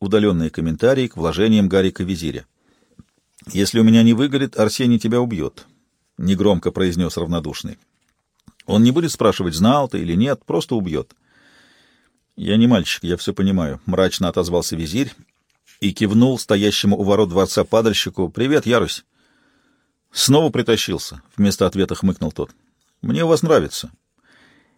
удаленные комментарии к вложениям Гарика Визиря. «Если у меня не выгорит, Арсений тебя убьет», — негромко произнес равнодушный. «Он не будет спрашивать, знал ты или нет, просто убьет». «Я не мальчик, я все понимаю», — мрачно отозвался визирь и кивнул стоящему у ворот дворца падальщику. «Привет, Ярусь!» «Снова притащился», — вместо ответа хмыкнул тот. «Мне у вас нравится».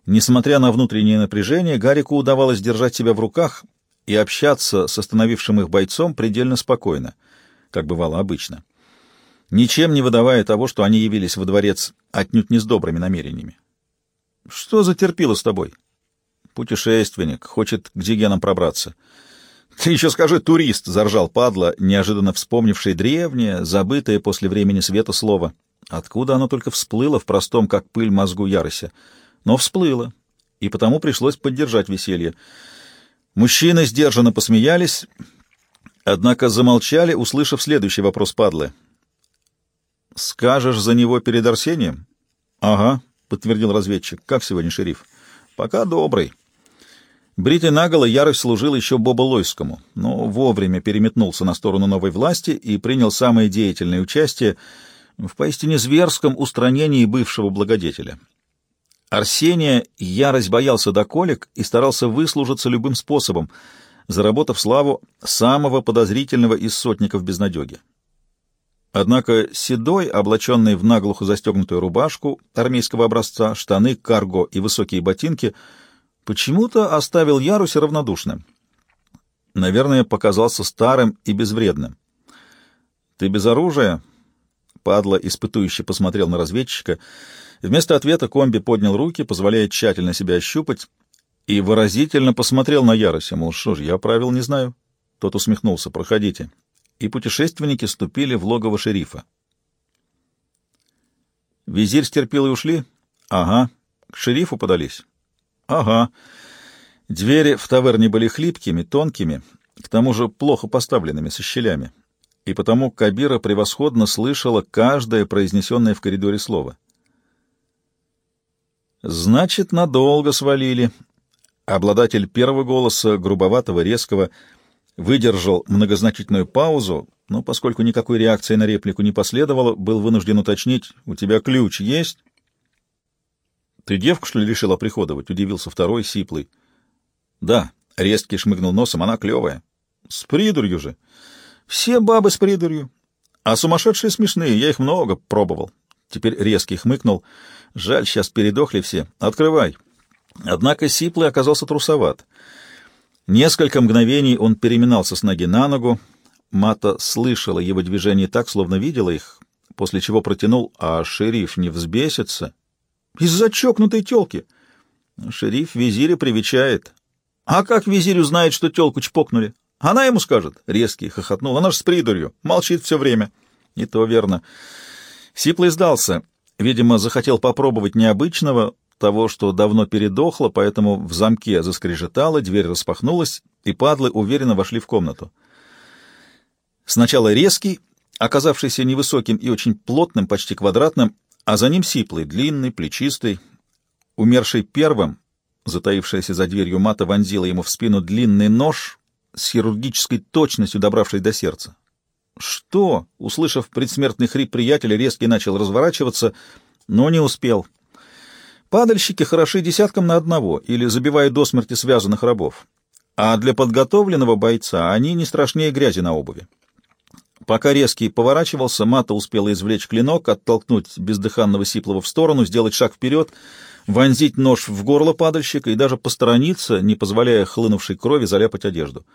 Несмотря на внутреннее напряжение, Гарику удавалось держать себя в руках и общаться с остановившим их бойцом предельно спокойно, как бывало обычно, ничем не выдавая того, что они явились во дворец отнюдь не с добрыми намерениями. «Что за терпило с тобой?» «Путешественник, хочет к Дигенам пробраться». «Ты еще скажи турист!» — заржал падла, неожиданно вспомнивший древнее, забытое после времени света слово. Откуда оно только всплыло в простом, как пыль, мозгу Ярося? Но всплыло, и потому пришлось поддержать веселье. Мужчины сдержанно посмеялись, однако замолчали, услышав следующий вопрос падлы. «Скажешь за него перед Арсением?» «Ага», — подтвердил разведчик. «Как сегодня, шериф?» «Пока добрый». Бритый наголо ярость служил еще Боба Лойскому, но вовремя переметнулся на сторону новой власти и принял самое деятельное участие в поистине зверском устранении бывшего благодетеля. Арсения ярость боялся до колик и старался выслужиться любым способом, заработав славу самого подозрительного из сотников безнадеги. Однако Седой, облаченный в наглухо застегнутую рубашку армейского образца, штаны, карго и высокие ботинки, почему-то оставил Яруся равнодушным. Наверное, показался старым и безвредным. «Ты без оружия?» Падла испытующе посмотрел на разведчика. Вместо ответа комби поднял руки, позволяя тщательно себя ощупать, и выразительно посмотрел на Ярося, мол, что ж, я правил не знаю. Тот усмехнулся. «Проходите» и путешественники ступили в логово шерифа. Визирь стерпел и ушли? Ага. К шерифу подались? Ага. Двери в таверне были хлипкими, тонкими, к тому же плохо поставленными, со щелями, и потому Кабира превосходно слышала каждое произнесенное в коридоре слово. «Значит, надолго свалили». Обладатель первого голоса, грубоватого, резкого, — выдержал многозначительную паузу, но поскольку никакой реакции на реплику не последовало, был вынужден уточнить, «У тебя ключ есть?» «Ты девку, что ли, решила приходовать?» — удивился второй, сиплый. «Да», — резкий шмыгнул носом, — «она клевая». «С придурью же». «Все бабы с придурью. А сумасшедшие смешные, я их много пробовал». Теперь резкий хмыкнул. «Жаль, сейчас передохли все. Открывай». Однако сиплый оказался трусоват. Несколько мгновений он переминался с ноги на ногу. Мата слышала его движения так, словно видела их, после чего протянул, а шериф не взбесится. Из-за чокнутой телки. Шериф визиря привечает. А как визирь узнает, что телку чпокнули? Она ему скажет. Резкий хохотнул. Она ж с придурью. Молчит все время. И то верно. Сиплый сдался. Видимо, захотел попробовать необычного, того, что давно передохло, поэтому в замке заскрежетало, дверь распахнулась, и падлы уверенно вошли в комнату. Сначала резкий, оказавшийся невысоким и очень плотным, почти квадратным, а за ним сиплый, длинный, плечистый. Умерший первым, затаившаяся за дверью мата, вонзила ему в спину длинный нож с хирургической точностью, добравшись до сердца. «Что?» — услышав предсмертный хрип приятеля, резкий начал разворачиваться, но не успел. Падальщики хороши десятком на одного или забивают до смерти связанных рабов, а для подготовленного бойца они не страшнее грязи на обуви. Пока резкий поворачивался, Мата успела извлечь клинок, оттолкнуть бездыханного Сиплова в сторону, сделать шаг вперед, вонзить нож в горло падальщика и даже посторониться, не позволяя хлынувшей крови заляпать одежду.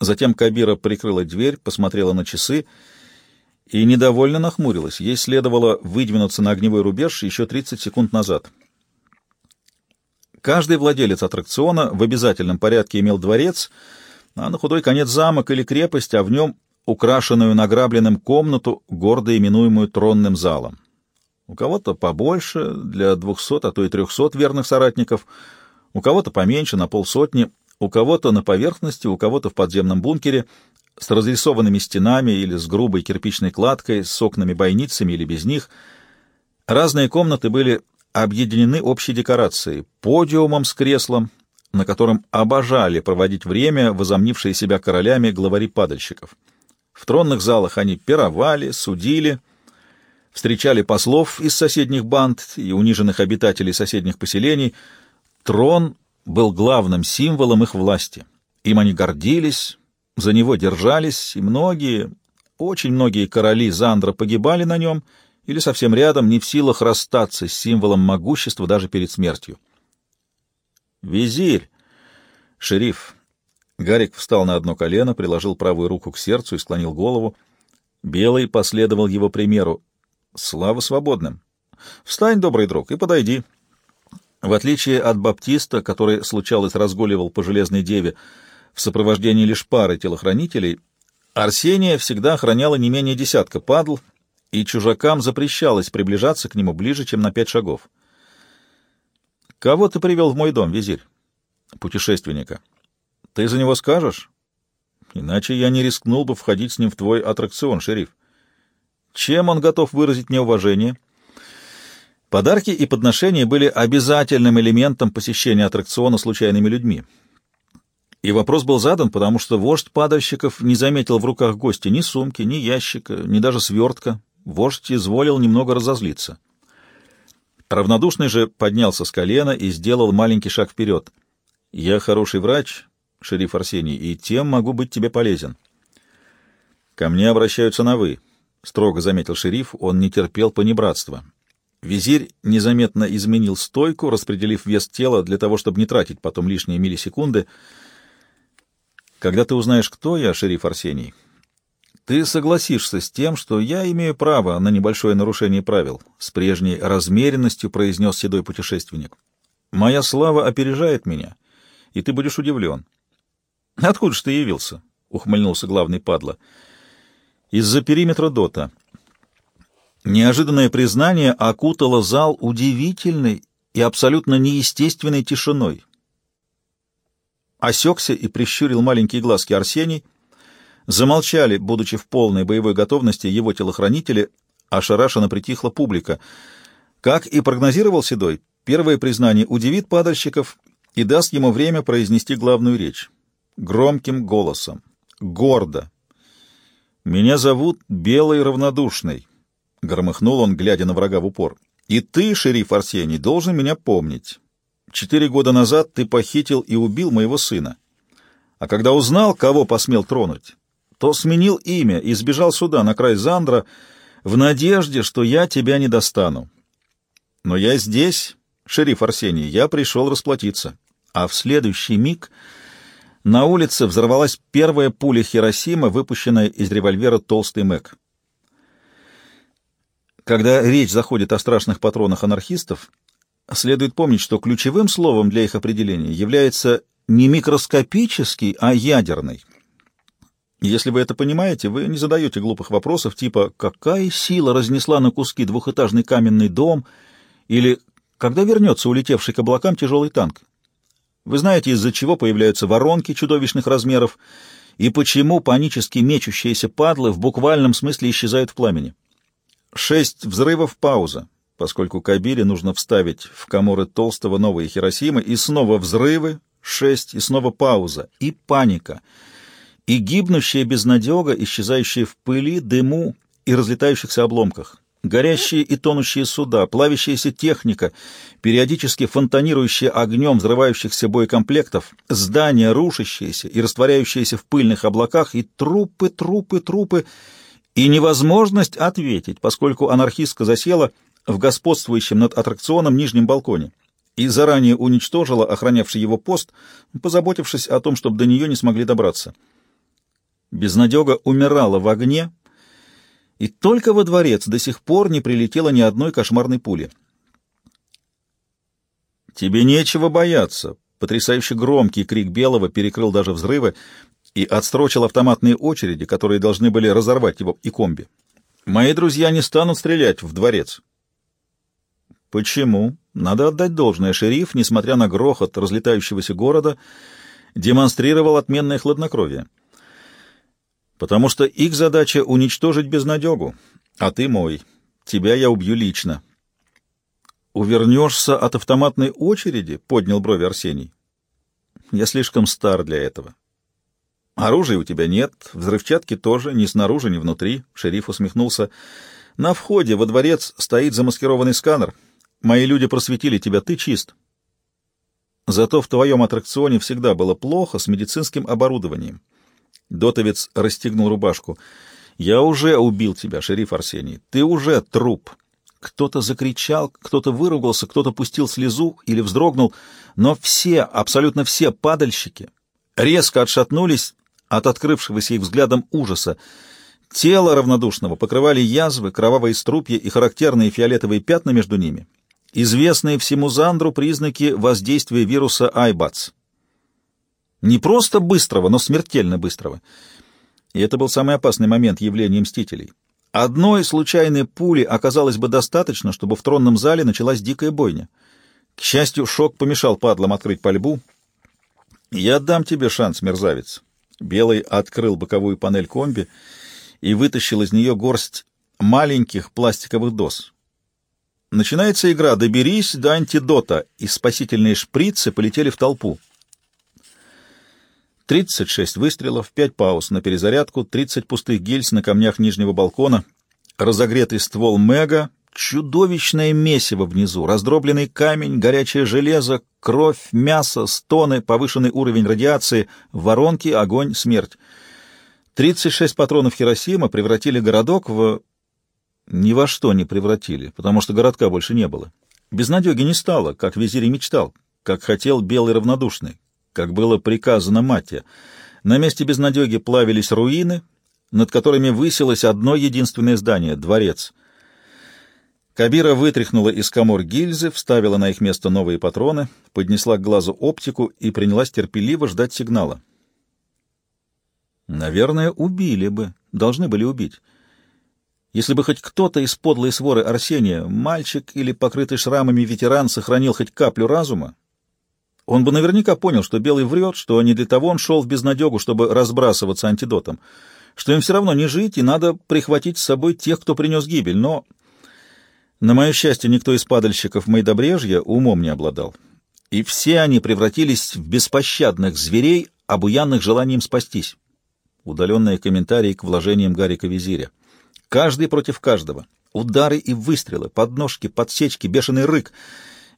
Затем Кабира прикрыла дверь, посмотрела на часы — и недовольно нахмурилась. Ей следовало выдвинуться на огневой рубеж еще 30 секунд назад. Каждый владелец аттракциона в обязательном порядке имел дворец, а на худой конец замок или крепость, а в нем украшенную награбленным комнату, гордо именуемую тронным залом. У кого-то побольше, для двухсот, а то и трехсот верных соратников, у кого-то поменьше, на полсотни, у кого-то на поверхности, у кого-то в подземном бункере, с разрисованными стенами или с грубой кирпичной кладкой, с окнами-бойницами или без них. Разные комнаты были объединены общей декорацией, подиумом с креслом, на котором обожали проводить время возомнившие себя королями главари падальщиков. В тронных залах они пировали, судили, встречали послов из соседних банд и униженных обитателей соседних поселений. Трон был главным символом их власти. Им они гордились, за него держались, и многие, очень многие короли Зандра погибали на нем или совсем рядом, не в силах расстаться с символом могущества даже перед смертью. «Визирь!» «Шериф!» Гарик встал на одно колено, приложил правую руку к сердцу и склонил голову. Белый последовал его примеру. «Слава свободным!» «Встань, добрый друг, и подойди!» В отличие от Баптиста, который, случалось, разгуливал по Железной Деве в сопровождении лишь пары телохранителей, Арсения всегда охраняла не менее десятка падл, и чужакам запрещалось приближаться к нему ближе, чем на пять шагов. «Кого ты привел в мой дом, визирь?» «Путешественника». «Ты за него скажешь?» «Иначе я не рискнул бы входить с ним в твой аттракцион, шериф». «Чем он готов выразить мне уважение?» Подарки и подношения были обязательным элементом посещения аттракциона случайными людьми. И вопрос был задан, потому что вождь падальщиков не заметил в руках гостя ни сумки, ни ящика, ни даже свертка. Вождь изволил немного разозлиться. Равнодушный же поднялся с колена и сделал маленький шаг вперед. «Я хороший врач, шериф Арсений, и тем могу быть тебе полезен». «Ко мне обращаются на «вы», — строго заметил шериф, он не терпел понебратства. Визирь незаметно изменил стойку, распределив вес тела для того, чтобы не тратить потом лишние миллисекунды. «Когда ты узнаешь, кто я, шериф Арсений, ты согласишься с тем, что я имею право на небольшое нарушение правил, с прежней размеренностью произнес седой путешественник. Моя слава опережает меня, и ты будешь удивлен. Откуда же ты явился? ухмыльнулся главный падла. Из-за периметра дота. Неожиданное признание окутало зал удивительной и абсолютно неестественной тишиной. Осекся и прищурил маленькие глазки Арсений — Замолчали, будучи в полной боевой готовности, его телохранители, ошарашенно притихла публика. Как и прогнозировал Седой, первое признание удивит падальщиков и даст ему время произнести главную речь. Громким голосом, гордо. «Меня зовут Белый Равнодушный», — громыхнул он, глядя на врага в упор. «И ты, шериф Арсений, должен меня помнить. Четыре года назад ты похитил и убил моего сына. А когда узнал, кого посмел тронуть, то сменил имя и сбежал сюда, на край Зандра, в надежде, что я тебя не достану. Но я здесь, шериф Арсений, я пришел расплатиться. А в следующий миг на улице взорвалась первая пуля Хиросима, выпущенная из револьвера «Толстый Мэг». Когда речь заходит о страшных патронах анархистов, следует помнить, что ключевым словом для их определения является не микроскопический, а ядерный — если вы это понимаете, вы не задаете глупых вопросов типа «какая сила разнесла на куски двухэтажный каменный дом?» или «когда вернется улетевший к облакам тяжелый танк?» Вы знаете, из-за чего появляются воронки чудовищных размеров и почему панически мечущиеся падлы в буквальном смысле исчезают в пламени. Шесть взрывов — пауза, поскольку Кабире нужно вставить в коморы Толстого новые Хиросимы, и снова взрывы, шесть, и снова пауза, и паника — и гибнущая безнадега, исчезающая в пыли, дыму и разлетающихся обломках, горящие и тонущие суда, плавящаяся техника, периодически фонтанирующие огнем взрывающихся боекомплектов, здания, рушащиеся и растворяющиеся в пыльных облаках, и трупы, трупы, трупы, и невозможность ответить, поскольку анархистка засела в господствующем над аттракционом нижнем балконе и заранее уничтожила охранявший его пост, позаботившись о том, чтобы до нее не смогли добраться. Безнадега умирала в огне, и только во дворец до сих пор не прилетело ни одной кошмарной пули. «Тебе нечего бояться!» Потрясающе громкий крик Белого перекрыл даже взрывы и отстрочил автоматные очереди, которые должны были разорвать его и комби. «Мои друзья не станут стрелять в дворец». «Почему?» Надо отдать должное. Шериф, несмотря на грохот разлетающегося города, демонстрировал отменное хладнокровие потому что их задача — уничтожить безнадегу, а ты мой. Тебя я убью лично. — Увернешься от автоматной очереди? — поднял брови Арсений. Я слишком стар для этого. Оружия у тебя нет, взрывчатки тоже, ни снаружи, ни внутри. Шериф усмехнулся. На входе во дворец стоит замаскированный сканер. Мои люди просветили тебя, ты чист. Зато в твоем аттракционе всегда было плохо с медицинским оборудованием. Дотовец расстегнул рубашку. «Я уже убил тебя, шериф Арсений. Ты уже труп». Кто-то закричал, кто-то выругался, кто-то пустил слезу или вздрогнул, но все, абсолютно все падальщики резко отшатнулись от открывшегося их взглядом ужаса. Тело равнодушного покрывали язвы, кровавые струпья и характерные фиолетовые пятна между ними, известные всему Зандру признаки воздействия вируса Айбац. Не просто быстрого, но смертельно быстрого. И это был самый опасный момент явления Мстителей. Одной случайной пули оказалось бы достаточно, чтобы в тронном зале началась дикая бойня. К счастью, шок помешал падлам открыть пальбу. «Я дам тебе шанс, мерзавец». Белый открыл боковую панель комби и вытащил из нее горсть маленьких пластиковых доз. Начинается игра «Доберись до антидота», и спасительные шприцы полетели в толпу. 36 выстрелов, 5 пауз на перезарядку, 30 пустых гильз на камнях нижнего балкона, разогретый ствол Мега, чудовищное месиво внизу, раздробленный камень, горячее железо, кровь, мясо, стоны, повышенный уровень радиации, воронки, огонь, смерть. 36 патронов Хиросима превратили городок в... Ни во что не превратили, потому что городка больше не было. Безнадеги не стало, как визирь и мечтал, как хотел Белый равнодушный как было приказано Мате. На месте безнадеги плавились руины, над которыми высилось одно единственное здание — дворец. Кабира вытряхнула из комор гильзы, вставила на их место новые патроны, поднесла к глазу оптику и принялась терпеливо ждать сигнала. Наверное, убили бы, должны были убить. Если бы хоть кто-то из подлой своры Арсения, мальчик или покрытый шрамами ветеран, сохранил хоть каплю разума, он бы наверняка понял, что Белый врет, что не для того он шел в безнадегу, чтобы разбрасываться антидотом, что им все равно не жить, и надо прихватить с собой тех, кто принес гибель. Но, на мое счастье, никто из падальщиков Майдобрежья умом не обладал. И все они превратились в беспощадных зверей, обуянных желанием спастись. Удаленные комментарии к вложениям Гарика Визиря. Каждый против каждого. Удары и выстрелы, подножки, подсечки, бешеный рык.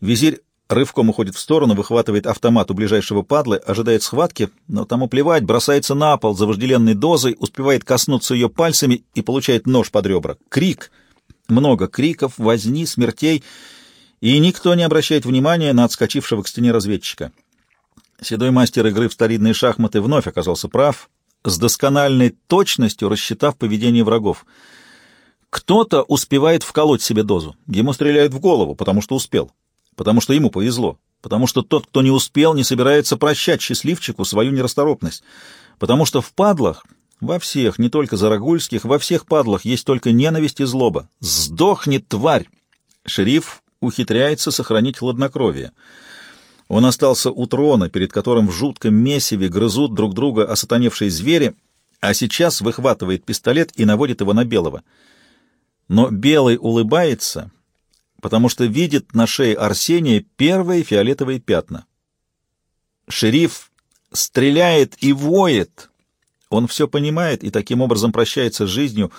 Визирь рывком уходит в сторону, выхватывает автомат у ближайшего падлы, ожидает схватки, но тому плевать, бросается на пол за вожделенной дозой, успевает коснуться ее пальцами и получает нож под ребра. Крик! Много криков, возни, смертей, и никто не обращает внимания на отскочившего к стене разведчика. Седой мастер игры в старинные шахматы вновь оказался прав, с доскональной точностью рассчитав поведение врагов. Кто-то успевает вколоть себе дозу, ему стреляют в голову, потому что успел потому что ему повезло, потому что тот, кто не успел, не собирается прощать счастливчику свою нерасторопность, потому что в падлах, во всех, не только зарагульских, во всех падлах есть только ненависть и злоба. Сдохнет тварь! Шериф ухитряется сохранить хладнокровие. Он остался у трона, перед которым в жутком месиве грызут друг друга осатаневшие звери, а сейчас выхватывает пистолет и наводит его на Белого. Но Белый улыбается потому что видит на шее Арсения первые фиолетовые пятна. Шериф стреляет и воет. Он все понимает и таким образом прощается с жизнью.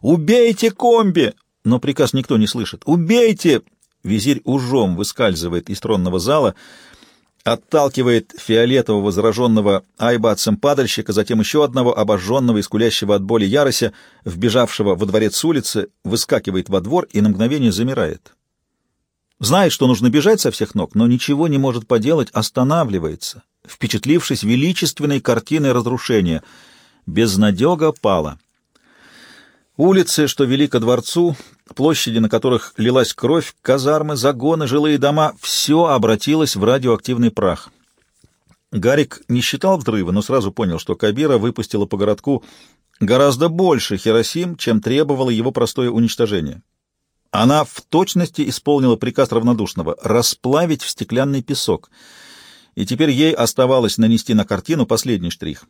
«Убейте комби!» Но приказ никто не слышит. «Убейте!» Визирь ужом выскальзывает из тронного зала, отталкивает фиолетового зараженного айбатцем падальщика, затем еще одного обожженного и скулящего от боли ярося, вбежавшего во дворец с улицы, выскакивает во двор и на мгновение замирает. Знает, что нужно бежать со всех ног, но ничего не может поделать, останавливается, впечатлившись величественной картиной разрушения. Безнадега пала. Улицы, что вели ко дворцу, площади, на которых лилась кровь, казармы, загоны, жилые дома — все обратилось в радиоактивный прах. Гарик не считал взрыва, но сразу понял, что Кабира выпустила по городку гораздо больше Хиросим, чем требовало его простое уничтожение. Она в точности исполнила приказ равнодушного — расплавить в стеклянный песок. И теперь ей оставалось нанести на картину последний штрих.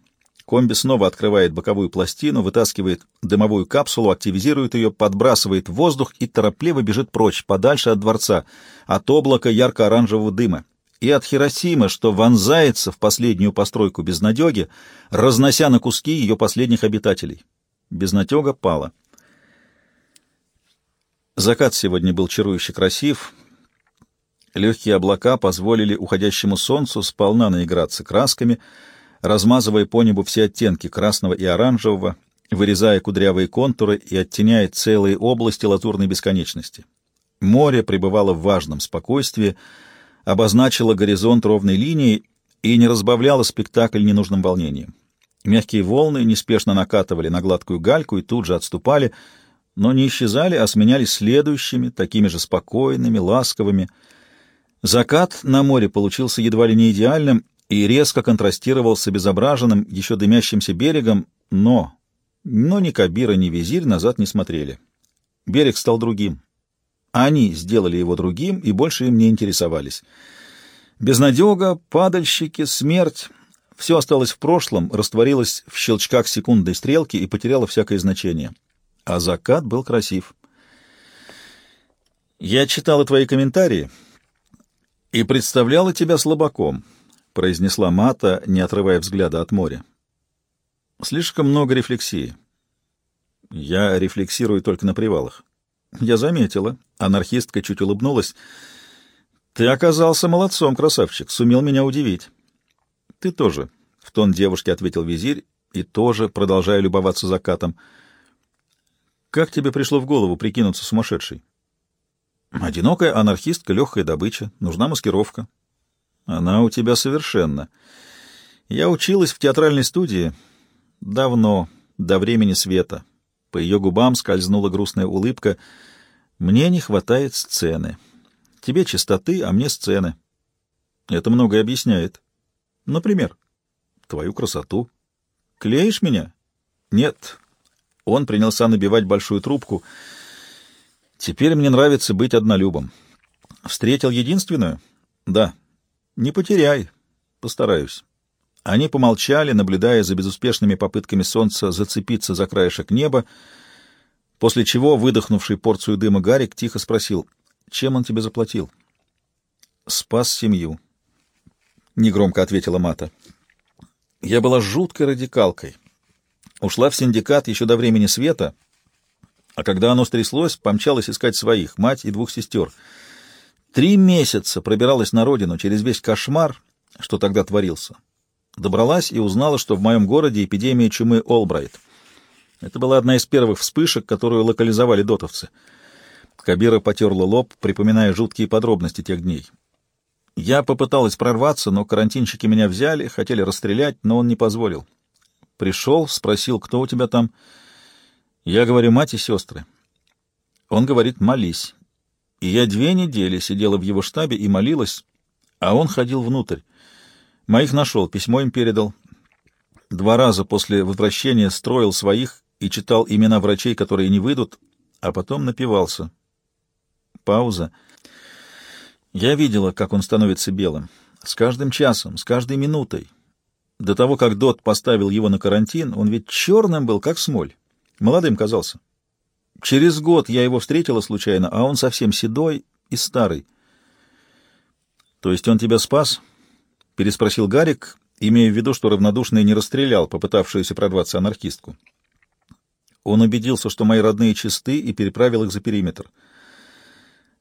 Комби снова открывает боковую пластину, вытаскивает дымовую капсулу, активизирует ее, подбрасывает в воздух и торопливо бежит прочь, подальше от дворца, от облака ярко-оранжевого дыма. и от Хиросимы, что вонзается в последнюю постройку безнадеги, разнося на куски ее последних обитателей. Безнадега пала. Закат сегодня был чарующе красив. Легкие облака позволили уходящему солнцу сполна наиграться красками, размазывая по небу все оттенки красного и оранжевого, вырезая кудрявые контуры и оттеняя целые области лазурной бесконечности. Море пребывало в важном спокойствии, обозначило горизонт ровной линией и не разбавляло спектакль ненужным волнением. Мягкие волны неспешно накатывали на гладкую гальку и тут же отступали, но не исчезали, а сменялись следующими, такими же спокойными, ласковыми. Закат на море получился едва ли не идеальным и резко контрастировал с обезображенным, еще дымящимся берегом, но... Но ни Кабира, ни Визирь назад не смотрели. Берег стал другим. Они сделали его другим и больше им не интересовались. Безнадега, падальщики, смерть — все осталось в прошлом, растворилось в щелчках секундной стрелки и потеряло всякое значение. А закат был красив. «Я читала твои комментарии и представляла тебя слабаком», — произнесла Мата, не отрывая взгляда от моря. «Слишком много рефлексии. Я рефлексирую только на привалах». «Я заметила». Анархистка чуть улыбнулась. «Ты оказался молодцом, красавчик, сумел меня удивить». «Ты тоже», — в тон девушке ответил визирь, и тоже, продолжая любоваться закатом. «Как тебе пришло в голову прикинуться сумасшедшей?» «Одинокая анархистка, легкая добыча. Нужна маскировка». «Она у тебя совершенно. Я училась в театральной студии давно, до времени света». По ее губам скользнула грустная улыбка — мне не хватает сцены. Тебе чистоты, а мне сцены. Это многое объясняет. Например, твою красоту. Клеишь меня? Нет. Он принялся набивать большую трубку. Теперь мне нравится быть однолюбом. Встретил единственную? Да. Не потеряй. Постараюсь. Они помолчали, наблюдая за безуспешными попытками солнца зацепиться за краешек неба, после чего выдохнувший порцию дыма Гарик тихо спросил, чем он тебе заплатил? «Спас семью», — негромко ответила Мата. «Я была жуткой радикалкой. Ушла в синдикат еще до времени света, а когда оно стряслось, помчалась искать своих, мать и двух сестер. Три месяца пробиралась на родину через весь кошмар, что тогда творился. Добралась и узнала, что в моем городе эпидемия чумы Олбрайт — это была одна из первых вспышек, которую локализовали дотовцы. Кабира потерла лоб, припоминая жуткие подробности тех дней. Я попыталась прорваться, но карантинщики меня взяли, хотели расстрелять, но он не позволил. Пришел, спросил, кто у тебя там. Я говорю, мать и сестры. Он говорит, молись. И я две недели сидела в его штабе и молилась, а он ходил внутрь. Моих нашел, письмо им передал. Два раза после возвращения строил своих и читал имена врачей, которые не выйдут, а потом напивался. Пауза. Я видела, как он становится белым. С каждым часом, с каждой минутой. До того, как Дот поставил его на карантин, он ведь черным был, как смоль. Молодым казался. Через год я его встретила случайно, а он совсем седой и старый. — То есть он тебя спас? — переспросил Гарик, имея в виду, что равнодушный не расстрелял попытавшуюся прорваться анархистку. Он убедился, что мои родные чисты, и переправил их за периметр.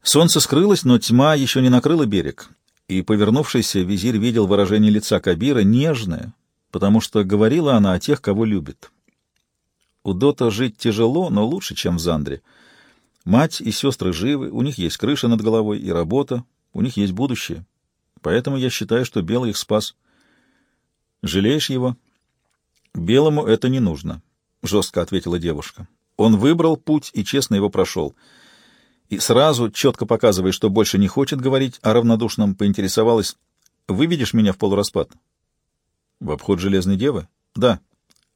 Солнце скрылось, но тьма еще не накрыла берег, и, повернувшийся, визирь видел выражение лица Кабира нежное, потому что говорила она о тех, кого любит. У Дота жить тяжело, но лучше, чем в Зандре. Мать и сестры живы, у них есть крыша над головой и работа, у них есть будущее. Поэтому я считаю, что Белый их спас. Жалеешь его? Белому это не нужно. — жестко ответила девушка. Он выбрал путь и честно его прошел. И сразу, четко показывая, что больше не хочет говорить о равнодушном, поинтересовалась, «Выведешь меня в полураспад?» «В обход Железной Девы?» «Да».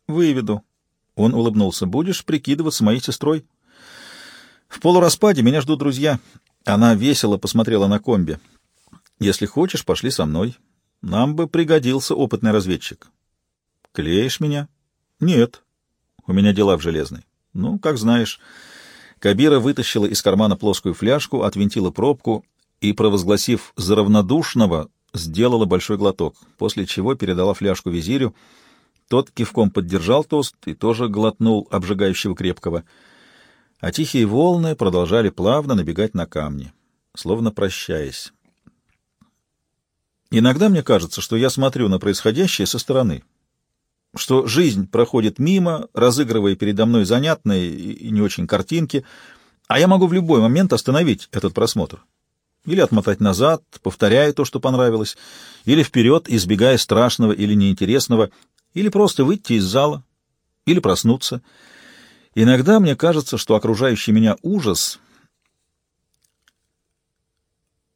«Выведу». Он улыбнулся. «Будешь прикидываться моей сестрой?» «В полураспаде меня ждут друзья». Она весело посмотрела на комби. «Если хочешь, пошли со мной. Нам бы пригодился опытный разведчик». «Клеишь меня?» «Нет». У меня дела в Железной. Ну, как знаешь. Кабира вытащила из кармана плоскую фляжку, отвинтила пробку и, провозгласив за равнодушного, сделала большой глоток, после чего передала фляжку визирю. Тот кивком поддержал тост и тоже глотнул обжигающего крепкого. А тихие волны продолжали плавно набегать на камни, словно прощаясь. Иногда мне кажется, что я смотрю на происходящее со стороны, что жизнь проходит мимо, разыгрывая передо мной занятные и не очень картинки, а я могу в любой момент остановить этот просмотр. Или отмотать назад, повторяя то, что понравилось, или вперед, избегая страшного или неинтересного, или просто выйти из зала, или проснуться. Иногда мне кажется, что окружающий меня ужас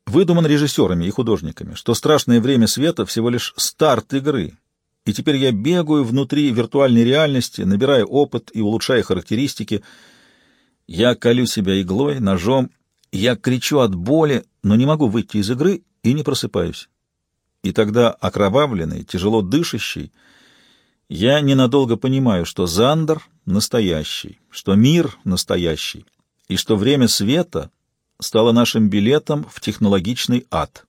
выдуман режиссерами и художниками, что страшное время света всего лишь старт игры, и теперь я бегаю внутри виртуальной реальности, набирая опыт и улучшая характеристики. Я колю себя иглой, ножом, я кричу от боли, но не могу выйти из игры и не просыпаюсь. И тогда, окровавленный, тяжело дышащий, я ненадолго понимаю, что Зандер настоящий, что мир настоящий, и что время света стало нашим билетом в технологичный ад.